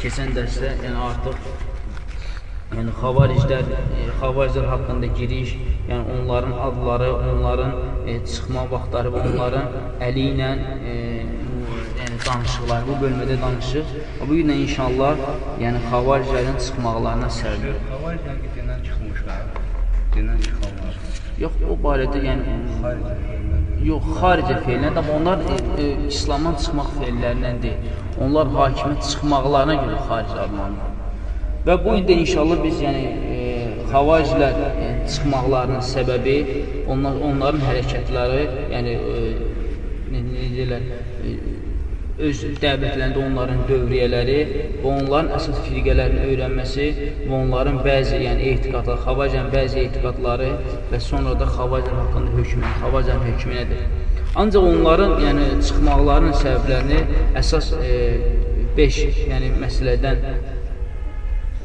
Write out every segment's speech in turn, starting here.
keçən dərsdə yəni artıq yəni xavariclər, e, xavariclər haqqında giriş, yəni onların adları, onların e, çıxma vaxtları və onların əli ilə e, yəni danışıqlar, bu bölmədə danışıq. Bu gün inşallah yəni xavariclərin çıxmaqlarına səbəb. Xavariclər gedən çıxmışlar. Gedən çıxanlar. Yox, o barədə yəni feillər. Yox, xaricə feillər, amma onlar e, e, İslamdan çıxmaq feillərindən deyil. Onlar hakimiyyət çıxmaqlarına görə xaric adlanır. Və bu ildə inşallah biz yəni e, xavariclər e, çıxmaqlarının səbəbi onlar onların hərəkətləri, yəni e, nə nə deyirlər, e, öz dəvətlərində onların dövriyyələri və onların əsas firqələrini öyrənməsi və onların bəzi, yəni etiqadlar, xavariclərin bəzi etiqadları və sonra da xavariclər haqqında hökmü, xavariclərin hökmü nədir? Ancaq onların, yəni çıxmaqlarının səbəblərini əsas 5, e, yəni məsələdən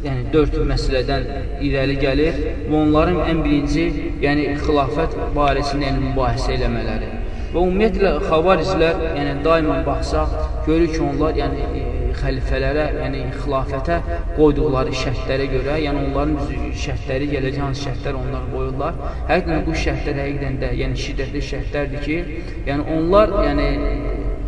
yəni 4 məsələdən irəli gəlir və onların ən birinci, yəni xilafət barəsində yəni mübahisə eləmələri. Və ümumiyyətlə xavariclər, yəni daima baxsaq, görürük ki, onlar yəni e, xəlifələrə, yəni xilafətə qoyduqları şərtlərə görə, yəni onların şərtləri gələcək hansı şərtlər onlar qoyurlar. Həqiqətən bu şərtlər həqiqətən də yəni şiddətli şərtlərdir ki, yəni onlar yəni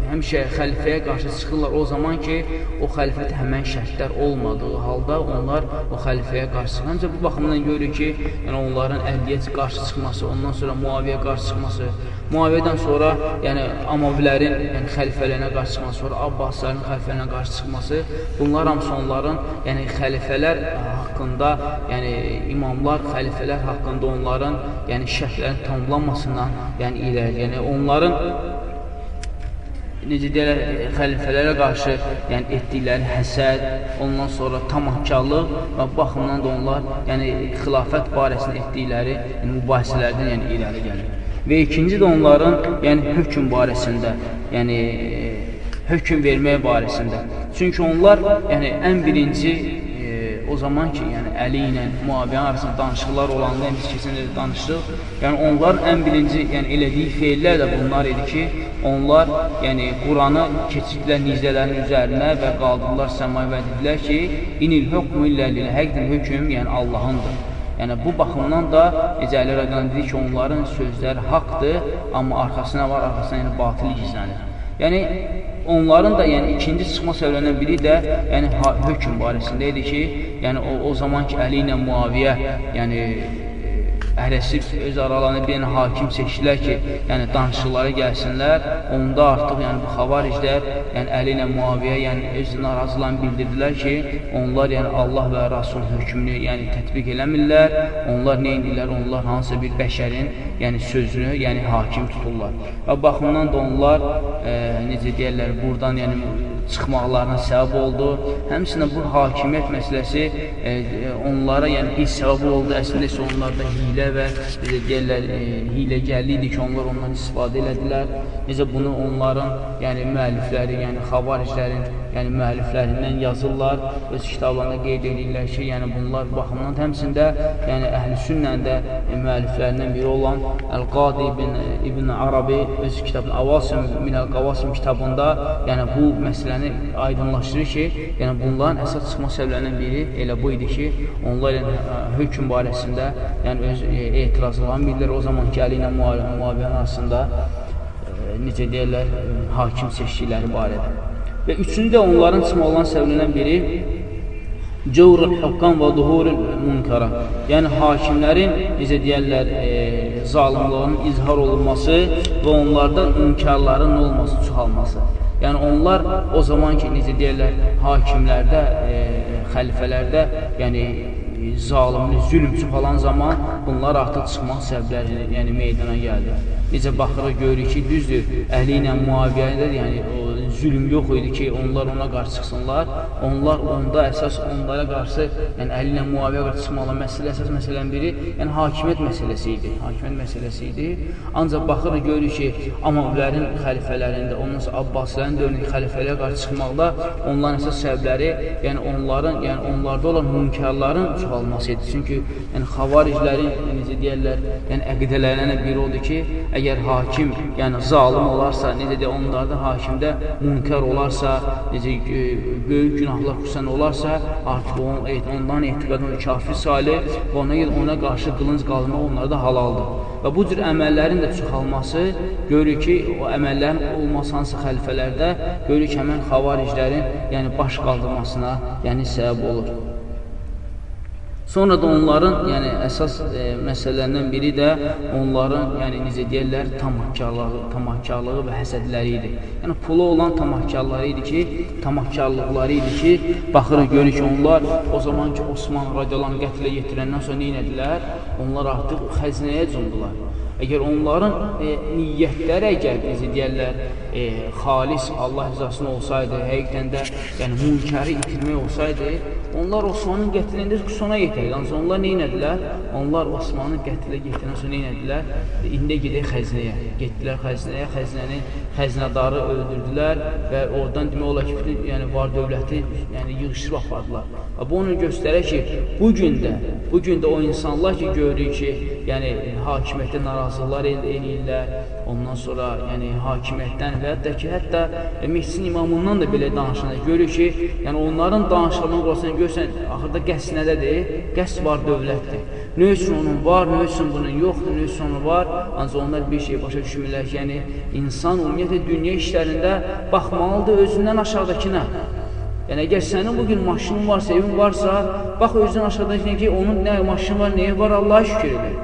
həmişə xəlifəyə qarşı çıxırlar o zaman ki, o xəlifədə həmən şərtlər olmadığı halda onlar o xəlifəyə qarşı çıxır. Ancaq bu baxımdan görürük ki, yəni onların əhliyyət qarşı çıxması, ondan sonra Muaviyə qarşı çıxması, Muaviyədən sonra yəni Amavilərin yəni xəlifəliyinə qarşı çıxması, sonra Abbasların xəlifəliyinə qarşı çıxması, bunlar hamısı onların yəni xəlifələr haqqında, yəni imamlar, xəlifələr haqqında onların yəni şərtlərin tamamlanmasından yəni irəli, yəni onların necə deyərlər, xəlifələrə qarşı yəni etdikləri həsəd, ondan sonra tamahkarlıq və baxımdan da onlar yəni xilafət barəsində etdikləri yəni, mübahisələrdən yəni irəli gəlir. Və ikinci də onların yəni hökm barəsində, yəni hökm vermək barəsində. Çünki onlar yəni ən birinci o zaman ki, yəni Əli ilə Muaviyə arasında danışıqlar olanda biz keçən il danışdıq. Yəni onların ən birinci, yəni elədiyi feillər də bunlar idi ki, onlar yəni Quranı keçirdilər nizələrin üzərinə və qaldırdılar səmaya və dedilər ki, inil hukmu illə lillah. Həqiqətən hökm yəni Allahındır. Yəni bu baxımdan da necə Əli rəqəm dedi ki, onların sözləri haqdır, amma arxasına var, arxasına yəni batil gizlənir. Yəni onların da yəni ikinci çıxma səbəblərindən biri də yəni hökm barəsində idi ki, yəni o, o zamanki Əli ilə Muaviyə, yəni ərəsi öz aralarında bir hakim seçdilər ki, yəni danışıqları gəlsinlər. Onda artıq yəni bu xavariclər, yəni Əli ilə Muaviyə, yəni öz narazılığını bildirdilər ki, onlar yəni Allah və Rasul hökmünü yəni tətbiq eləmirlər. Onlar nə edirlər? Onlar hansısa bir bəşərin, yəni sözünü, yəni hakim tuturlar. Və baxımdan da onlar e, necə deyirlər, burdan yəni çıxmaqlarına səbəb oldu. Həmçinin bu hakimiyyət məsələsi e, onlara yəni bir səbəb oldu. Əslində isə onlarda hilə və necə deyirlər, e, hiləgərlik idi ki, onlar ondan istifadə elədilər. Necə bunu onların yəni müəllifləri, yəni xavariclərin yəni müəlliflərindən yazırlar. Öz kitablarında qeyd edirlər ki, yəni bunlar baxımdan həmçində yəni əhlüsünnənin də e, müəlliflərindən biri olan Əl-Qadi ibn, ibn Arabi öz kitabın Avasim min Əl-Qavasim kitabında yəni bu məsələni aydınlaşdırır ki, yəni bunların əsas çıxma səbəblərindən biri elə bu idi ki, onlar yəni, hökm barəsində yəni öz e, etirazlarını bildirlər. O zamanki Əli ilə Muaviyyən arasında e, necə deyirlər, hakim seçkiləri barədə. Və üçüncü də onların çıxma olan səbəbindən biri cəvrül hüqqan və duhurul münkara. Yəni hakimlərin necə deyirlər, e, zalimlığının izhar olunması və onlardan münkarların olması, çoxalması. Yəni onlar o zaman ki, necə deyirlər, hakimlərdə, e, xəlifələrdə, yəni zalimli, zülm çoxalan zaman bunlar artıq çıxmaq səbəbləri yəni meydana gəldi. Necə baxırıq, görürük ki, düzdür, əhli ilə müaviyyədə, yəni o zülm yox idi ki, onlar ona qarşı çıxsınlar. Onlar onda əsas onlara qarşı, yəni əli ilə müaviyə qarşı çıxmalı məsələ, əsas məsələnin biri, yəni hakimiyyət məsələsi idi. Hakimiyyət məsələsi idi. Ancaq baxırıq, görürük ki, Amavilərin xəlifələrində, ondan sonra Abbasilərin dövründəki xəlifələrə qarşı çıxmaqda onların əsas səbəbləri, yəni onların, yəni onlarda olan münkarların çoxalması idi. Çünki yəni xavariclərin, necə deyərlər, yəni əqidələrindən biri odur ki, əgər hakim, yəni zalim olarsa, necə deyər, onlarda hakimdə münkər olarsa, necə böyük günahlar xüsusən olarsa, artıq on, ondan etiqad onu kafir salir və ona, ona qarşı qılınc qaldırmaq onlara da halaldır. Və bu cür əməllərin də çoxalması görür ki, o əməllərin olması hansı xəlifələrdə görür ki, həmən xavariclərin yəni baş qaldırmasına yəni səbəb olur. Sonra da onların, yəni əsas e, məsələlərindən biri də onların, yəni necə deyirlər, tamahkarlığı, tamahkarlığı və həsədləri idi. Yəni pulu olan tamahkarları idi ki, tamahkarlıqları idi ki, baxırıq görürük onlar o zaman ki Osman radiyalarını qətlə yetirəndən sonra nə etdilər? Onlar artıq xəzinəyə cumdular. Əgər onların e, niyyətləri əgər necə deyərlər, e, xalis Allah rızasına olsaydı, həqiqətən də yəni münkəri itirmək olsaydı, onlar Osmanın qətlində sona yetərdi. Ancaq onlar nə etdilər? Onlar Osmanın qətlə yetirəndən sonra nə etdilər? E, indi gedək xəzinəyə. Getdilər xəzinəyə, xəzinənin xəzinədarı öldürdülər və oradan demək olar ki, bütün yəni var dövləti yəni yığışıb apardılar. Bu onu göstərir ki, bu gün də, bu gün də o insanlar ki, görürük ki, yəni hakimiyyətə narazılıqlar el eləyirlər, ondan sonra yəni hakimiyyətdən və hətta ki, hətta e, mehsin imamından da belə danışanlar görürük ki, yəni onların danışıqlarını qorsan görsən, axırda qəsd nədədir? Qəsd var dövlətdir. Nə üçün onun var, nə üçün bunun yoxdur, nə üçün onun var, ancaq onlar bir şey başa düşmürlər ki, yəni insan ümumiyyətlə dünya işlərində baxmalıdır özündən aşağıdakına. Yəni, əgər sənin bugün maşının varsa, evin varsa, bax özün aşağıdakına ki, onun nə maşın var, nəyə var, Allaha şükür edir.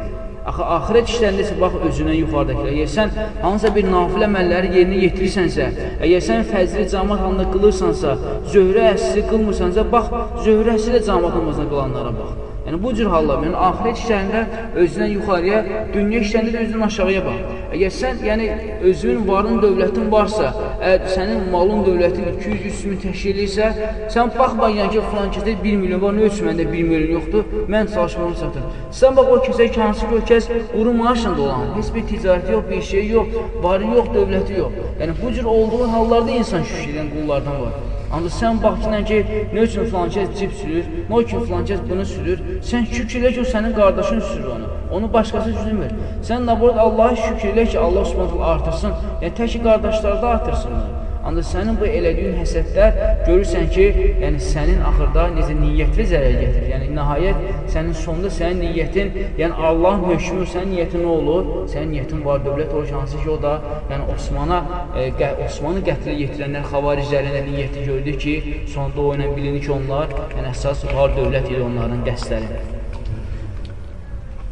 Axı, axirət işlərində isə bax özünə yuxarıdakılar. Əgər sən hansısa bir nafilə əməlləri yerinə yetirirsənsə, əgər sən fəzli camat halında qılırsansa, zöhrə əsri qılmırsansa, bax, zöhrə əsri də camat namazına qılanlara bax. Yəni bu cür hallar, yəni axirət işlərində özündən yuxarıya, dünya işlərində də özündən aşağıya bax. Əgər sən, yəni özünün varın, dövlətin varsa, əgər sənin malın, dövlətin 200-300 min təşkil edirsə, sən baxma yəni ki, filan kəsdə 1 milyon var, nə üçün məndə 1 milyon yoxdur, mən çalışmamı satır. Sən bax o kəsə ki, hansı ki, o kəs quru maaşla dolanır, heç bir ticarəti yox, bir şey yox, varı yox, dövləti yox. Yəni bu cür olduğu hallarda insan şükür edən qullardan var. Ancaq sən baxçınən ki, nə üçün filan kəs cib sürür, nə üçün filan kəs bunu sürür, sən şükür elə ki, o sənin qardaşın sürür onu. Onu başqası sürmür. Sən nə burada Allaha şükür elə ki, Allah subhanətlə artırsın, yəni tək ki, qardaşları da artırsın. Ancaq sənin bu elədiyin həsədlər görürsən ki, yəni sənin axırda necə niyyətli zərər gətirir. Yəni nəhayət sənin sonunda sənin niyyətin, yəni Allahın hökmü, sənin niyyətin nə olur? Sənin niyyətin var dövlət olur, hansı ki, o da yəni Osmana, e, qə, Osmanı qətlə yetirənlər, xavariclərin niyyəti gördü ki, sonunda o ilə bilinir ki, onlar yəni əsas var dövlət idi onların qəsdləri.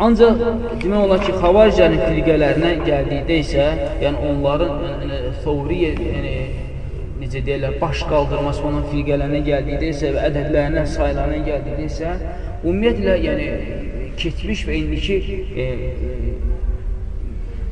Ancaq demək olar ki, xavariclərin firqələrinə gəldikdə isə, yəni onların yəni, Thawriyə, yəni necə deyirlər, baş qaldırması onun firqələrinə gəldikdə isə və ədədlərinə, saylarına gəldikdə isə, ümumiyyətlə, yəni, keçmiş və indiki e,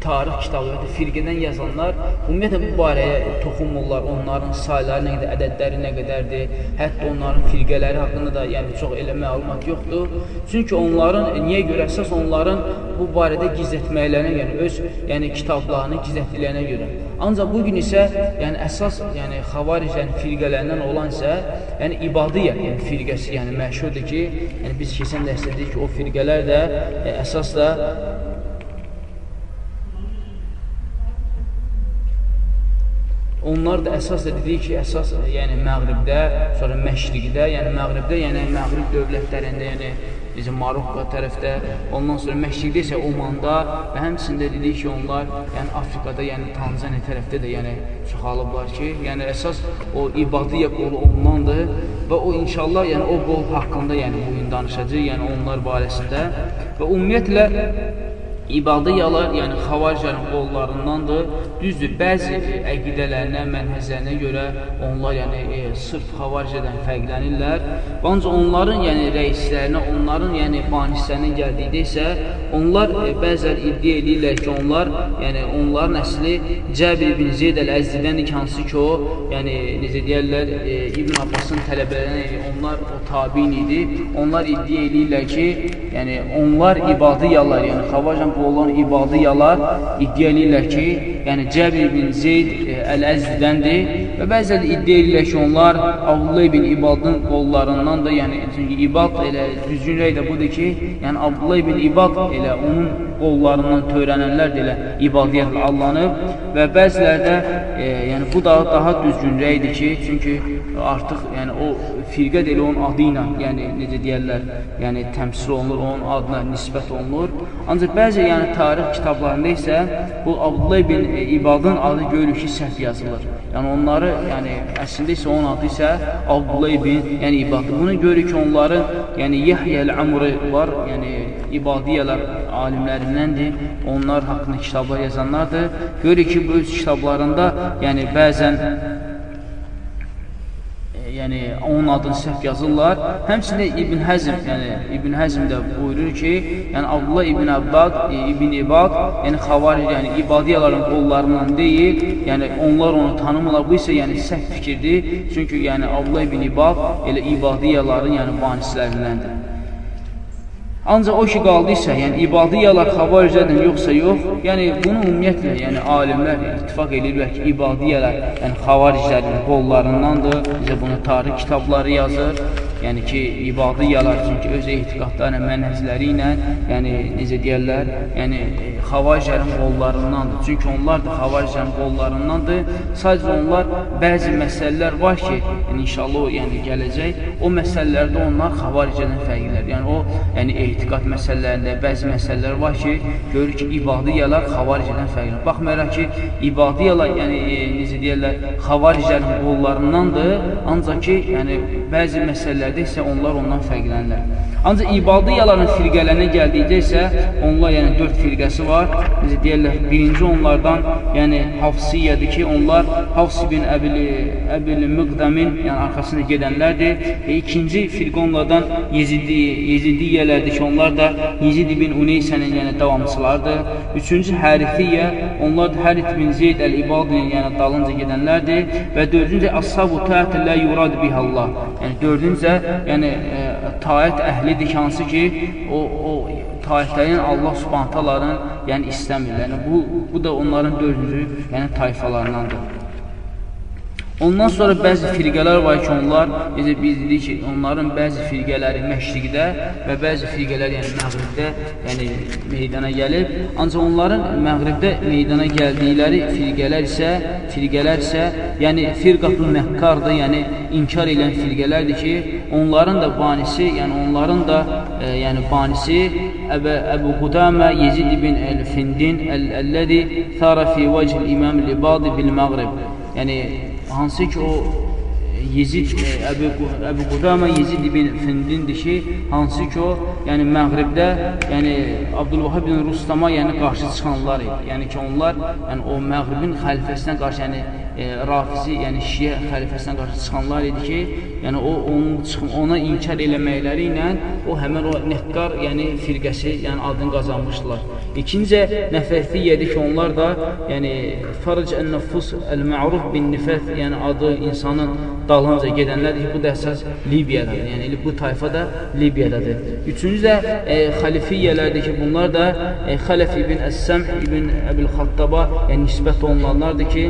tarix kitabları, firqədən yazanlar ümumiyyətlə bu barəyə toxunmurlar, onların sayları nə qədər, ədədləri nə qədərdir, hətta onların firqələri haqqında da yəni çox elə məlumat yoxdur. Çünki onların niyə görə əsas onların bu barədə gizlətməklərinə, yəni öz yəni kitablarını gizlətdiklərinə görə. Ancaq bu gün isə yəni əsas yəni xavaric yəni firqələrindən olan isə yəni ibadiyyə yəni firqəsi yəni məşhurdur ki, yəni biz keçən dərsdə dedik ki, o firqələr də yəni, əsas da Onlar da əsas dedik ki, əsas yəni Məğribdə, sonra Məşriqdə, yəni Məğribdə, yəni Məğrib dövlətlərində, yəni bizim Marokko tərəfdə, ondan sonra Məşriqdə isə Omanda və həmçində dedik ki, onlar yəni Afrikada, yəni Tanzaniya tərəfdə də yəni çoxalıblar ki, yəni əsas o ibadiyyə qolu ondandır və o inşallah yəni o qol haqqında yəni bu gün danışacağıq, yəni onlar barəsində və ümumiyyətlə İbadiyalar, yəni xavariclərin qollarındandır. Düzdür, bəzi əqidələrinə, mənhəzlərinə görə onlar yəni e, sırf xavaricədən fərqlənirlər. Ancaq onların yəni rəislərinə, onların yəni banislərinə gəldikdə isə onlar e, bəzər iddia edirlər ki, onlar yəni onların əsli Cəbir ibn Zeyd əl-Əzdidəndir ki, hansı ki o, yəni necə deyərlər, e, İbn Abbasın tələbələrinə, onlar o tabiin idi. Onlar iddia edirlər ki, yəni onlar ibadiyalar, yəni xavaricən bu olan ibadiyalar iddia edirlər ki, yəni Cəbir ibn Zeyd e, Əl-Əzdidəndir və də iddia edirlər ki, onlar Abdullah ibn İbadın qollarından da, yəni çünki İbad elə düzgün rəy də budur ki, yəni Abdullah ibn İbad elə onun qollarından törənənlər də elə ibadiyyətlə allanıb və bəziləri də e, yəni bu da daha düzgün rəydir ki, çünki artıq yəni o firqə də elə onun adı ilə, yəni necə deyərlər, yəni təmsil olunur, onun adına nisbət olunur. Ancaq bəzi yəni tarix kitablarında isə bu Abdullah ibn İbadın adı görürük ki, səhv yazılır. Yəni onları, yəni əslində isə onun adı isə Abdullah ibn yəni İbad. Bunu görürük ki, onların yəni Yahya el-Amri var, yəni İbadiyyələr alimlərindəndir. Onlar haqqında kitablar yazanlardır. Görürük ki, bu öz kitablarında yəni bəzən yəni onun adını səhv yazırlar. Həmçində İbn Həzm, yəni İbn Həzm də buyurur ki, yəni Abdullah İbn Abbad, İbn İbad, yəni xavaric, yəni ibadiyaların qollarından deyil, yəni onlar onu tanımırlar. Bu isə yəni səhv fikirdir. Çünki yəni Abdullah İbn İbad elə ibadiyaların yəni banislərindəndir. Ancaq o ki qaldıysa, yəni ibadiyalar xavaricədən yoxsa yox, yəni bunu ümumiyyətlə, yəni alimlər ittifaq edirlər ki, ibadiyalar, yəni xavariclərin qollarındandır. Bizə bunu tarix kitabları yazır. Yəni ki, ibadiyalar çünki öz etiqadlarına, mənhəzləri ilə, yəni necə deyərlər, yəni xavariclərin qollarındandır. Çünki onlar da xavariclərin qollarındandır. Sadəcə onlar bəzi məsələlər var ki, yəni inşallah yəni gələcək, o məsələlərdə onlar xavaricədən fərqlilər. Yəni o, yəni etiqad məsələlərində bəzi məsələlər var ki, görür ki, ibadiyalar xavaricədən fərqlənir. Baxmayaraq ki, ibadiyalar, yəni e, necə deyirlər, xavariclərin qollarındandır, ancaq ki, yəni bəzi məsələlərdə isə onlar ondan fərqlənirlər. Ancaq ibadiyaların firqələrinə gəldikdə isə onlar, yəni dörd firqəsi var. Necə deyirlər, birinci onlardan, yəni Hafsiyyədir ki, onlar Hafs bin Əbil, Əbil Müqdəmin, yəni arxasında gedənlərdir. E, ikinci firqə onlardan Yezidi, Yezidiyyələrdir ki, onlar da Yezid bin Uneysənin yəni davamçılardır. Üçüncü Hərifiyyə, onlar da Hərif bin Zeyd Əl-İbadinin yəni dalınca gedənlərdir. Və dördüncü Ashab-ı Təətlə Yurad Bihallah. Yəni dördüncə, yəni e, taət əhlidir ki, hansı ki, o, o tayfələrin Allah subhantaların yəni istəmirlər. Yəni, bu, bu da onların dördüncü yəni, tayfalarındandır. Ondan sonra bəzi firqələr var ki, onlar, necə biz dedik ki, onların bəzi firqələri məşriqdə və bəzi firqələr yəni məğribdə yəni meydana gəlib. Ancaq onların məğribdə meydana gəldikləri firqələr isə, firqələr isə, yəni firqatul məhkardır, yəni inkar edən firqələrdir ki, onların da banisi, yəni onların da e, yəni banisi Əbə, Əbu Qudamə Yezid ibn Əl-Findin Əl-Əllədi thara fi vəchl İmam Libadi bil-Məğrib. Yəni hansı ki o Yezid Əbu, Əbu Qudamə Yezid ibn Findindir ki, hansı ki o, yəni Məğribdə, yəni Abdülvahab ibn Rustama yəni qarşı çıxanlar idi. Yəni ki, onlar yəni o Məğribin xəlifəsinə qarşı, yəni e, Rafizi, yəni Şiə xəlifəsinə qarşı çıxanlar idi ki, yəni o onun ona inkar eləməkləri ilə o həmin o Nəhqar, yəni firqəsi, yəni adını qazanmışdılar. İkincə nəfəfiyədir ki, onlar da yəni Farc ən-Nufus el-Ma'ruf bin-Nifəth, yəni adı insanın dalınca gedənlərdir ki, bu da əsas Libiyadadır. Yəni bu tayfa da Libiyadadır. Üçüncü də e, xalifiyyələrdir ki, bunlar da e, Xələf ibn Əs-Səm ibn Əbil Xattaba yəni nisbət olunanlardır ki,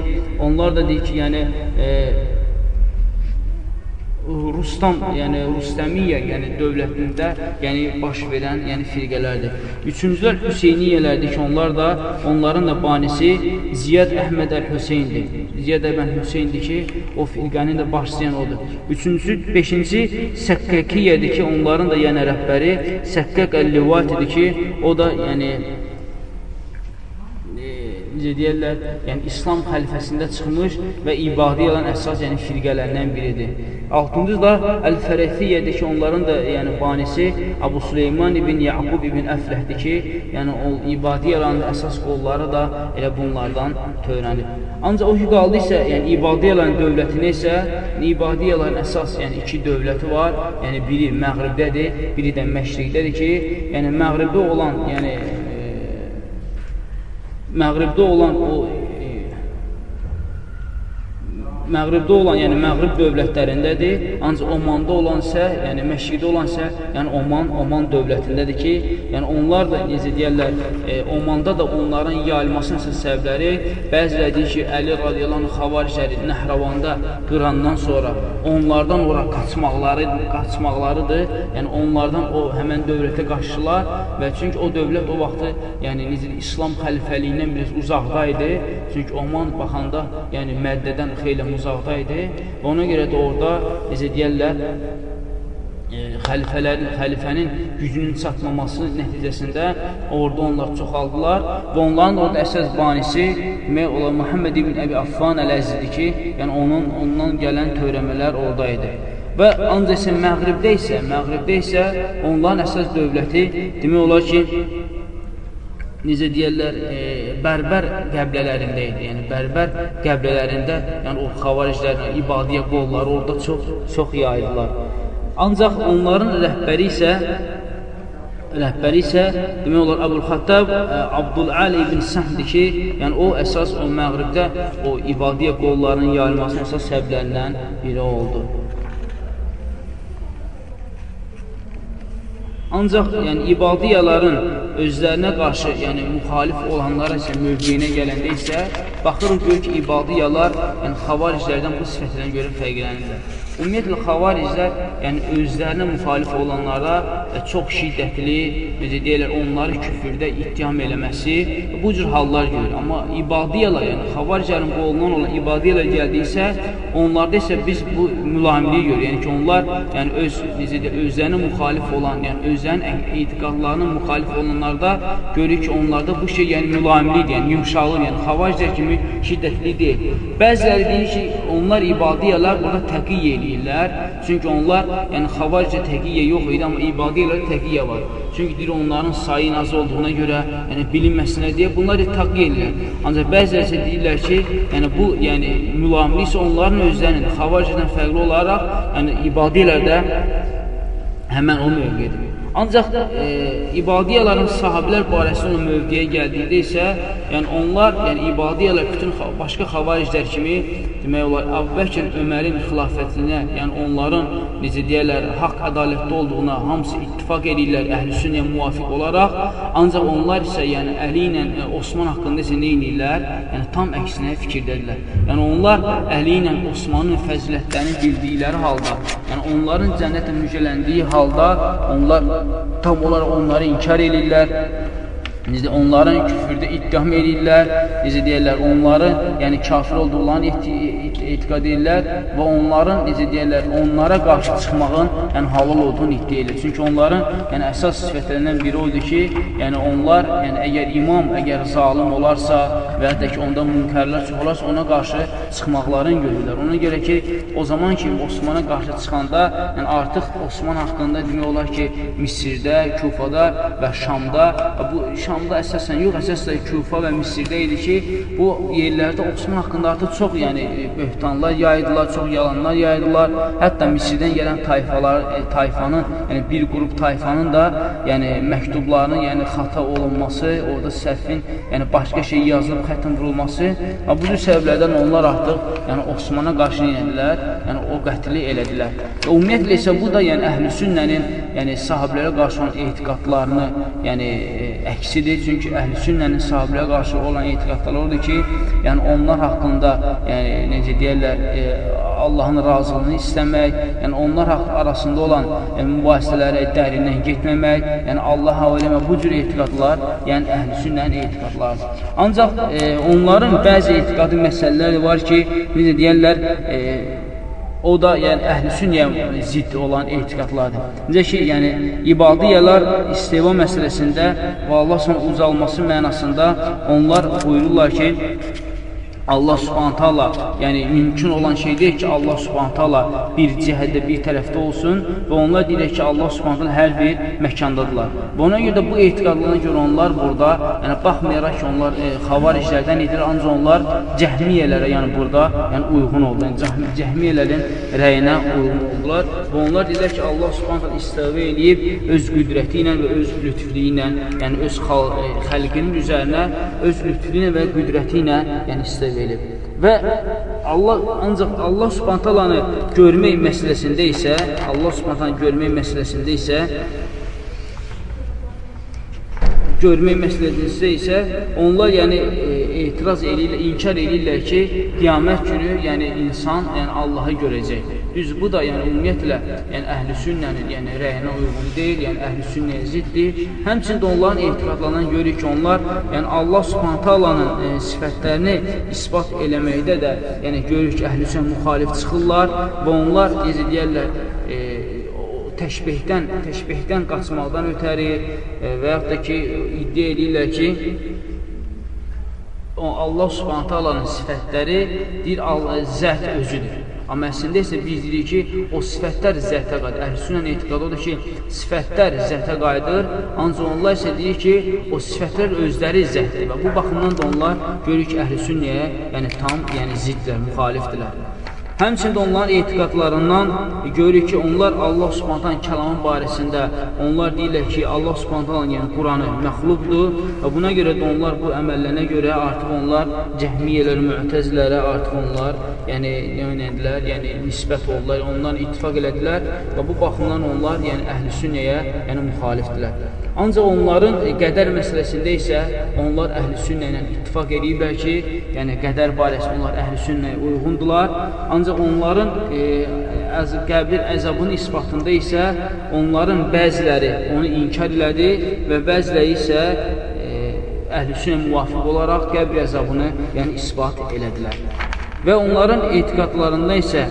onlar da deyir ki, yəni e, Rustam, yəni Rustəmiyyə, yəni dövlətində, yəni baş verən, yəni firqələrdir. Üçüncülər Hüseyniyyələrdir ki, onlar da onların da banisi Ziyad Əhməd Əl-Hüseyndir. Ziyad Əbən Hüseyndir ki, o firqənin də başlayan odur. Üçüncüsü, beşinci Səqqəkiyyədir ki, onların da yəni rəhbəri Səqqəq Əl-Livatidir ki, o da yəni necə deyərlər, yəni İslam xəlifəsində çıxmış və ibadi olan əsas yəni firqələrindən biridir. Altıncı da Əl-Fərəfiyyədir ki, onların da yəni banisi Abu Süleyman ibn Yaqub ibn Əfləhdir ki, yəni o ibadi olan əsas qolları da elə bunlardan törənib. Ancaq o ki qaldı isə, yəni ibadiyyələrin dövlətinə isə, ibadiyyələrin əsas, yəni iki dövləti var. Yəni biri Məğribdədir, biri də Məşriqdədir ki, yəni Məğribdə olan, yəni Məğribdə olan o e, Məğribdə olan, yəni Məğrib dövlətlərindədir. Ancaq Omanda olan isə, yəni Məşriqdə olan isə, yəni Oman, Oman dövlətindədir ki, yəni onlar da necə deyirlər, e, Omanda da onların yayılmasının səbəbləri bəziləri deyir ki, Əli radiyallahu xavaricləri Nəhravanda qırandan sonra onlardan ora qaçmaqları, qaçmaqlarıdır. Yəni onlardan o həmən dövlətə qaçdılar və çünki o dövlət o vaxtı, yəni necə İslam xəlifəliyindən biraz uzaqda idi. Çünki Oman baxanda, yəni Məddədən xeyli uzaqda idi. Ona görə də orada necə deyirlər, e, xəlifələrin, xəlifənin gücünün çatmaması nəticəsində orada onlar çoxaldılar və onların orada əsas banisi demək olar Muhammed ibn Əbi Affan əl-Əzizdir ki, yəni onun ondan gələn törəmələr orada idi. Və ancaq isə Məğribdə isə, Məğribdə isə onların əsas dövləti demək olar ki, necə deyirlər, e, bərbər qəblələrində idi. Yəni bərbər qəblələrində, yəni o xavariclərin ibadiyyə qolları orada çox çox yayıldılar. Ancaq onların rəhbəri isə rəhbəri isə demək olar Əbul Xattab e, Abdul Ali ibn Səhmdir ki, yəni o əsas o məğribdə o ibadiyyə qollarının yayılmasının əsas səbəblərindən biri oldu. Ancaq yəni ibadiyaların özlərinə qarşı, yəni müxalif olanlara isə mövqeyinə gələndə isə baxırıq gör ki, ibadiyalar yəni xavariclərdən bu sifətlərə görə fərqlənirlər. Ümumiyyətlə xavariclər, yəni özlərinə müxalif olanlara e, çox şiddətli, necə deyirlər, onları küfürdə ittiham eləməsi bu cür hallar görür. Amma ibadiyalar, yəni xavariclərin qolundan olan ibadiyalar gəldiysə, onlarda isə biz bu mülayimliyi görürük. Yəni ki, onlar yəni öz necə deyir, özlərinə müxalif olan, yəni özlərinin etiqadlarına müxalif olanlarda görürük ki, onlarda bu şey yəni mülayimlikdir, yəni yumşaqlıq, yəni xavariclər kimi şiddətli deyil. Bəziləri deyir ki, onlar ibadiyalar burada təqiy eləyir eləyirlər. Çünki onlar, yəni xavaricə təqiyyə yox idi, amma ibadiyyə təqiyyə var. Çünki deyir onların sayın az olduğuna görə, yəni bilinməsinə deyə bunlar təqiyyə eləyirlər. Ancaq bəziləri isə deyirlər ki, yəni bu, yəni mülamili isə onların özlərinin xavaricədən fərqli olaraq, yəni ibadiyələrdə həmən o mövqedir. Ancaq e, ibadiyaların sahabilər barəsində mövqeyə gəldikdə isə, yəni onlar, yəni ibadiyalar bütün başqa xavariclər kimi demək olar Əbubəkir Ömərin xilafətinə, yəni onların necə deyirlər, haqq ədalətli olduğuna hamısı ittifaq edirlər əhlüsünnəyə müvafiq olaraq, ancaq onlar isə yəni Əli ilə e, Osman haqqında isə nə edirlər? Yəni tam əksinə fikirdədirlər. Yəni onlar Əli ilə Osmanın fəzilətlərini bildikləri halda, yəni onların cənnətə müjdələndiyi halda onlar tam olaraq onları inkar edirlər. Necə onların küfürdə ittiham edirlər, necə deyirlər, onların, yəni kafir olduqlarını etiqad edirlər və onların, necə deyirlər, onlara qarşı çıxmağın, yəni halal olduğunu iddia edirlər. Çünki onların, yəni əsas sifətlərindən biri oydu ki, yəni onlar, yəni əgər imam, əgər zalim olarsa və hətta ki, onda münkərlər çox olarsa, ona qarşı çıxmaqlarını görürlər. Ona görə ki, o zaman ki, Osmana qarşı çıxanda, yəni artıq Osman haqqında demək olar ki, Misirdə, Kufada və Şamda, bu Şamda əsasən yox, əsasən Kufa və Misirdə idi ki, bu yerlərdə Osman haqqında artıq çox, yəni böhtanlar yaydılar, çox yalanlar yaydılar. Hətta Misirdən gələn tayfalar, e, tayfanın, yəni bir qrup tayfanın da, yəni məktublarının, yəni xata olunması, orada səhvin, yəni başqa şey yazılıb xətm vurulması, bu cür səbəblərdən onlar artıq, yəni Osmana qarşı yenədilər, yəni o qətli elədilər. Və ümumiyyətlə isə bu da yəni əhlüsünnənin, yəni sahabilərə qarşı olan etiqadlarını, yəni e, əksidir. Çünki əhlüsünnənin sahabilərə qarşı olan etiqadları odur ki, yəni onlar haqqında, yəni necə deyirlər, e, Allahın razılığını istəmək, yəni onlar arasında olan yəni, mübahisələrə dərindən getməmək, yəni Allah havaləmə bu cür etiqadlar, yəni əhlüsünnənin etiqadlarıdır. Ancaq e, onların bəzi etiqadı məsələləri var ki, necə deyərlər, e, O da yəni əhlüsünnəyə zidd olan etiqadlardır. Necə ki, yəni ibadiyələr istiva məsələsində və Allah son ucalması mənasında onlar buyururlar ki, Allah subhanət hala, yəni mümkün olan şey deyil ki, Allah subhanət hala bir cihədə, bir tərəfdə olsun və onlar deyir ki, Allah subhanət hala hər bir məkandadırlar. Və ona görə də bu etiqadlarına görə onlar burada, yəni baxmayaraq ki, onlar e, xavariclərdən edir, ancaq onlar cəhmiyələrə, yəni burada yəni, uyğun oldu. Yəni cəhmiyələrin rəyinə uyğun oldular və onlar deyirlər ki, Allah subhanət hala istiqə eləyib öz qüdrəti ilə və öz lütfliyi ilə, yəni öz xal e, xəlqinin üzərinə öz lütfliyi ilə və qüdrəti ilə yəni istiqə eləyib. Və Allah ancaq Allah Subhanahu görmək məsələsində isə Allah Subhanahu görmək məsələsində isə görmək məsələsində isə onlar yəni e, etiraz eləyirlər, inkar eləyirlər ki, qiyamət günü yəni insan yəni Allahı görəcək. Düz bu da yəni ümumiyyətlə yəni əhl-i sünnənin yəni rəyinə uyğun deyil, yəni əhl-i sünnəyə ziddir. Həmçində onların etiqadlarından görürük ki, onlar yəni Allah Subhanahu taalanın e, sifətlərini isbat eləməkdə də yəni görürük ki, əhl-i sünnə müxalif çıxırlar və onlar necə deyirlər, e, təşbihdən, təşbihdən qaçmaqdan ötəri e, və yaxud da ki, iddia edirlər ki, Allah Subhanahu taalanın sifətləri deyir zət özüdür. Amma əslində isə biz deyirik ki, o sifətlər zətə qayıdır. Əhl-Sünnənin etiqadı odur ki, sifətlər zətə qayıdır, ancaq onlar isə deyir ki, o sifətlər özləri zətdir və bu baxımdan da onlar görür ki, Əhl-Sünnəyə yəni tam, yəni ziddirlər, müxalifdirlər. Həmçində onların etiqadlarından görürük ki, onlar Allah Subhanahu kəlamı barəsində onlar deyirlər ki, Allah Subhanahu yəni Quranı məxluqdur və buna görə də onlar bu əməllərinə görə artıq onlar cəhmiyyələr, mü'təzilərə artıq onlar yəni yönəndilər, yəni nisbət oldular, ondan ittifaq elədilər və bu baxımdan onlar yəni əhlüsünnəyə yəni müxalifdirlər. Ancaq onların e, qədər məsələsində isə onlar əhlüsünnə ilə ittifaq ediblər ki, yəni qədər barəsində onlar əhlüsünnəyə uyğundular. Ancaq onların e, əz qəbir əzabının isbatında isə onların bəziləri onu inkar elədi və bəziləri isə e, əhlüsünnə müvafiq olaraq qəbir əzabını yəni isbat elədilər. Və onların etiqadlarında isə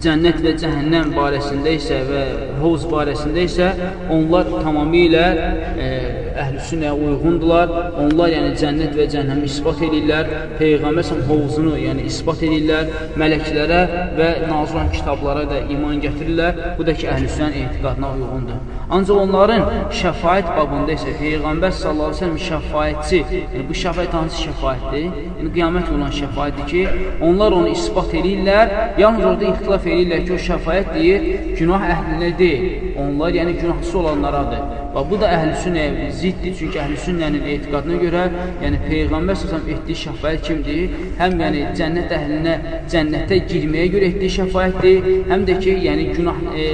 cənnət və cəhənnəm barəsində isə və hovuz barəsində isə onlar tamamilə e, əhlüsünnəyə uyğundular. Onlar yəni cənnət və cəhənnəmi isbat edirlər. Peyğəmbər səhəm hovuzunu yəni isbat edirlər. Mələklərə və nazil olan kitablara da iman gətirirlər. Bu da ki, əhlüsünnənin etiqadına uyğundur. Ancaq onların şəfayət babında isə Peyğəmbər sallallahu əleyhi və səlləm şəfaətçi, yəni bu şəfaət hansı şəfaətdir? Yəni qiyamət olan şəfaətdir ki, onlar onu isbat edirlər. Yalnız orada ixtilaf edirlər ki, o şəfaət deyir, günah əhlinə deyil. Onlar yəni günahsız olanlaradır. Və bu da əhlüsünnəyə ziddir. Çünki əhlüsünnənin etiqadına görə, yəni Peyğəmbər sallallahu etdiyi şəfaət kimdir? Həm yəni cənnət əhlinə cənnətə girməyə görə etdiyi şəfaətdir, həm də ki, yəni günah e,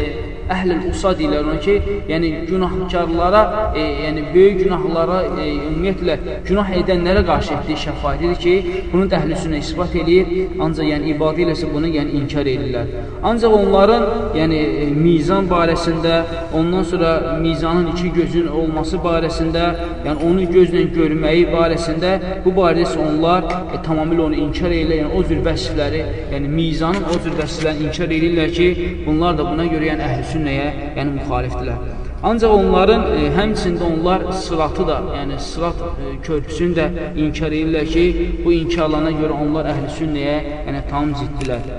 əhl-ül usa deyirlər ona ki, yəni günahkarlara, e, yəni böyük günahlara, e, ümumiyyətlə günah edənlərə qarşı etdiyi şəfaətidir ki, bunu əhl-i isbat eləyir, ancaq yəni ibadə ilə isə bunu yəni inkar edirlər. Ancaq onların yəni e, mizan barəsində, ondan sonra mizanın iki gözün olması barəsində, yəni onu gözlə görməyi barəsində bu barədə onlar e, tamamilə onu inkar edirlər, yəni o cür vəsifləri, yəni mizanın o cür vəsiflərini inkar edirlər ki, bunlar da buna görə yəni əhl-i sünnəyə, yəni müxalifdirlər. Ancaq onların e, həmçində onlar sıratı da, yəni sırat e, körpüsünü də inkar edirlər ki, bu inkarlarına görə onlar əhl-i sünnəyə, yəni tam ziddilər.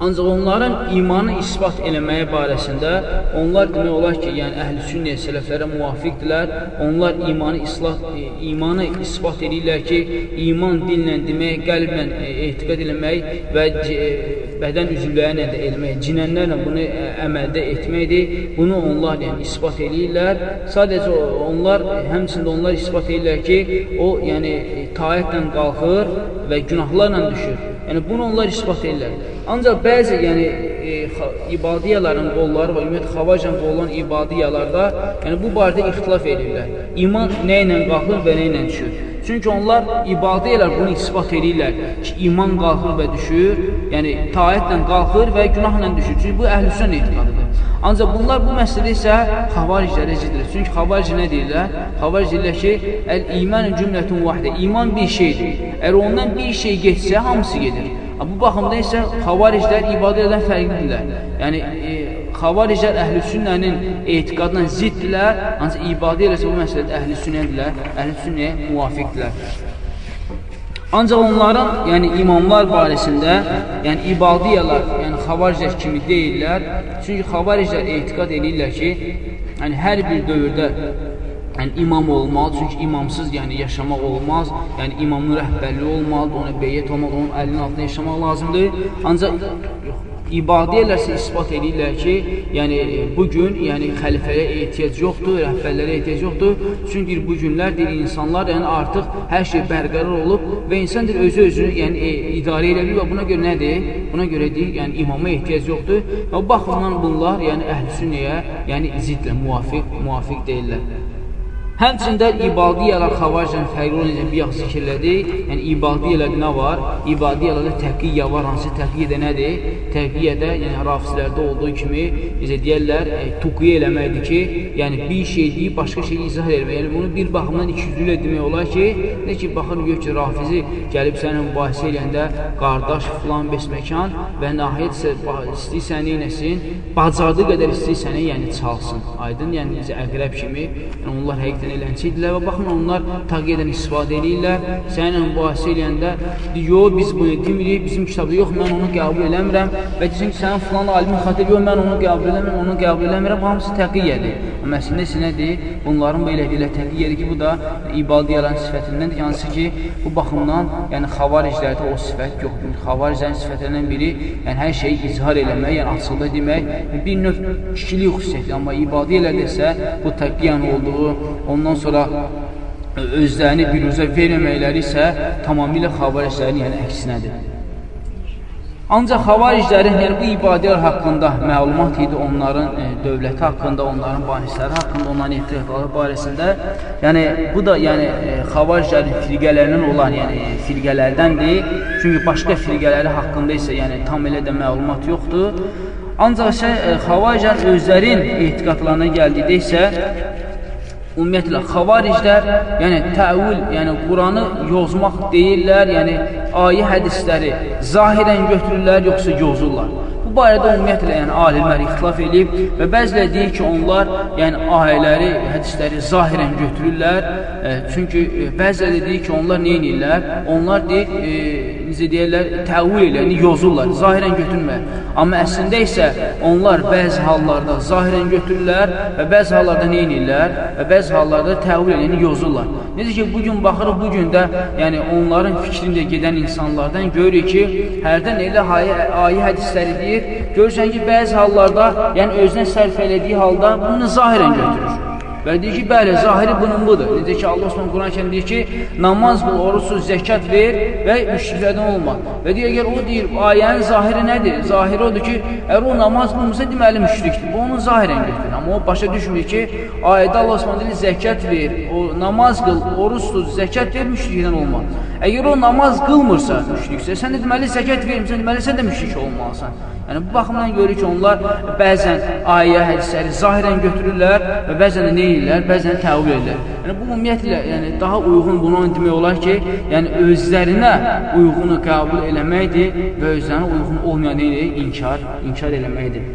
Ancaq onların imanı isbat eləməyi barəsində onlar demək olar ki, yəni əhl-i sünnəyə, sələflərə müvafiqdirlər. Onlar imanı islah, e, imanı isbat edirlər ki, iman dillə demək, qəlblə e, etiqad eləmək və bədən üzvlərlə də eləmək, cinənlərlə bunu əməldə etməkdir. Bunu onlar yəni isbat edirlər. Sadəcə onlar həmçində onlar isbat edirlər ki, o yəni taətlə qalxır və günahlarla düşür. Yəni bunu onlar isbat edirlər. Ancaq bəzi yəni e, ibadiyaların qolları və ümumiyyət xavacən qolunan ibadiyalarda yəni bu barədə ixtilaf edirlər. İman nə ilə qalxır və nə ilə düşür? Çünki onlar ibadiyələr bunu isbat edirlər ki, iman qalxır və düşür, yəni taətlə qalxır və günahla düşür. Çünki bu əhlüsün etiqadıdır. Ancaq bunlar bu məsələdə isə xavariclərə ziddir. Çünki xavaric nə deyirlər? Xavaric deyirlər ki, əl-iman cümlətun vahidə. İman bir şeydir. Əgər ondan bir şey getsə, hamısı gedir. Bu baxımda isə xavariclər ibadətdən fərqlidirlər. Yəni, e, xavariclər əhl-i sünnənin etiqadına ziddirlər, ancaq ibadə eləsə bu məsələdə əhl-i sünnədirlər, əhl-i sünnəyə müvafiqdirlər. Ancaq onların, yəni imamlar barəsində, yəni ibadiyalar, yəni xavariclər kimi deyirlər. Çünki xavariclər etiqad edirlər ki, yəni hər bir dövrdə yəni imam olmalı, çünki imamsız yəni yaşamaq olmaz. Yəni imamın rəhbərliyi olmalıdır, ona beyyət olmalı, onun əlinin altında yaşamaq lazımdır. Ancaq yox, ibadiyələrsə isbat edirlər ki, yəni bu gün yəni xəlifəyə ehtiyac yoxdur, rəhbərlərə ehtiyac yoxdur. Çünki bu günlər deyir insanlar yəni artıq hər şey bərqərar olub və insan deyir özü özünü yəni e, idarə edə bilir və buna görə nədir? Buna görə deyir yəni imama ehtiyac yoxdur. Və baxımdan bunlar yəni əhlüsünnəyə yəni zidlə müvafiq, müvafiq deyirlər. Həmçində ibadiyyələr xavaricən fərqli olan bir zikirlədi. Yəni ibadiyyələrdə nə var? İbadiyyələrdə təqiyyə var. Hansı təqiyyə də nədir? Təqiyyə də yəni rafizlərdə olduğu kimi necə deyirlər, e, tuqiyyə eləməkdir ki, yəni bir şey deyib başqa şeyi izah etmək. Yəni bunu bir baxımdan ikiyüzlüklə demək olar ki, nə ki baxın gör ki, rafizi gəlib səninlə mübahisə eləyəndə qardaş filan besməkan və nəhayət istəyir səni eləsin, bacardığı qədər istəyir səni yəni çalsın. Aydın, yəni necə əqrəb kimi, yəni onlar həqiqətən müəyyən eləncəkdirlər və baxın onlar taqiyədən istifadə edirlər. Səninlə mübahisə eləyəndə yox biz bunu demirik, bizim kitabda yox, mən onu qəbul eləmirəm və deyirsən ki, sənin filan alimin xatiri yox, mən onu qəbul eləmirəm, onu qəbul eləmirəm, hamısı təqiyyədir. Amma əslində isə nədir? Bunların belə deyirlər təqiyyədir ki, bu da ibadiyyələrin sifətindəndir, hansı ki, bu baxımdan, yəni xavariclərdə o sifət yoxdur. Xavariclərin sifətlərindən biri, yəni hər şeyi izhar eləmək, yəni açıqda demək, bir növ kişilik xüsusiyyəti, amma ibadiyyələrdə isə bu təqiyyənin olduğu, ondan sonra özlərini biruzə verməməkləri isə tamamilə xavariclərin yəni əksinədir. Ancaq xavariclərin yəni bu ibadələr haqqında məlumat idi onların e, dövləti haqqında, onların banisləri haqqında, onların etiqadları barəsində. Yəni bu da yəni e, xavariclərin firqələrindən olan, yəni firqələrdəndir. Çünki başqa firqələri haqqında isə yəni tam elə də məlumat yoxdur. Ancaq isə e, xavariclər özlərin etiqadlarına gəldikdə isə ümumiyyətlə xavariclər, yəni təvil, yəni Quranı yozmaq deyirlər, yəni ayə hədisləri zahirən götürürlər, yoxsa yozurlar. Bu barədə ümumiyyətlə yəni alimlər ixtilaf edib və bəziləri deyir ki, onlar yəni ayələri, hədisləri zahirən götürürlər. E, çünki e, bəziləri deyir ki, onlar nə edirlər? Onlar deyir, e, necə deyirlər, təvil elə, yəni yozurlar, zahirən götürmür. Amma əslində isə onlar bəzi hallarda zahirən götürürlər və bəzi hallarda nə edirlər? Və bəzi hallarda təvil elə, yəni yozurlar. Necə ki, bugün baxırıq, bugün də yəni onların fikrində gedən insanlardan görürük ki, hərdən elə ayə, ayə hədisləri deyir, görürsən ki, bəzi hallarda, yəni özünə sərf elədiyi halda bunu zahirən götürür. Və deyir ki, bəli, zahiri bunun budur. Necə ki, Allah Osman Quran kəndə deyir ki, namaz qıl, oruçsuz, zəkat ver və müşriklərdən olma. Və deyir, əgər o deyir, ayənin zahiri nədir? Zahiri odur ki, əgər o namaz qılmırsa, deməli müşrikdir. Bu, onun zahirən götürür. Amma o başa düşmür ki, ayədə Allah Osman deyir, zəkat ver, o namaz qıl, oruçsuz, zəkat ver, müşrikdən olma. Əgər o namaz qılmırsa, müşriksə, sən də deməli zəkat vermirsən, deməli sən də müşrik olmalısan. Yəni, bu baxımdan görür ki, onlar bəzən ayə, hədisləri zahirən götürürlər və bəzən də nə edirlər, bəzən təvil edirlər. Yəni, bu ümumiyyətlə yəni, daha uyğun bunu demək olar ki, yəni özlərinə uyğunu qəbul eləməkdir və özlərinə uyğun olmayan neydir? İnkar, inkar eləməkdir.